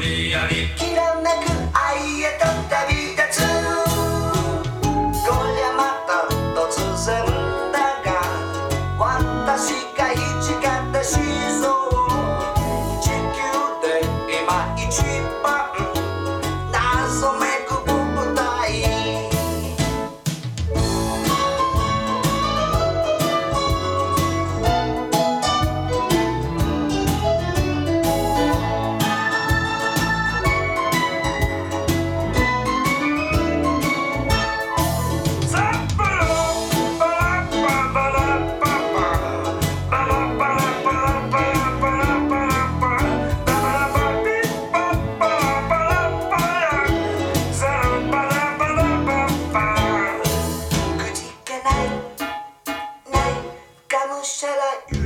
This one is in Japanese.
りやりきらめく愛へと旅立つ。こりゃまた突然だが私が一方しそう地球で今一番 shall I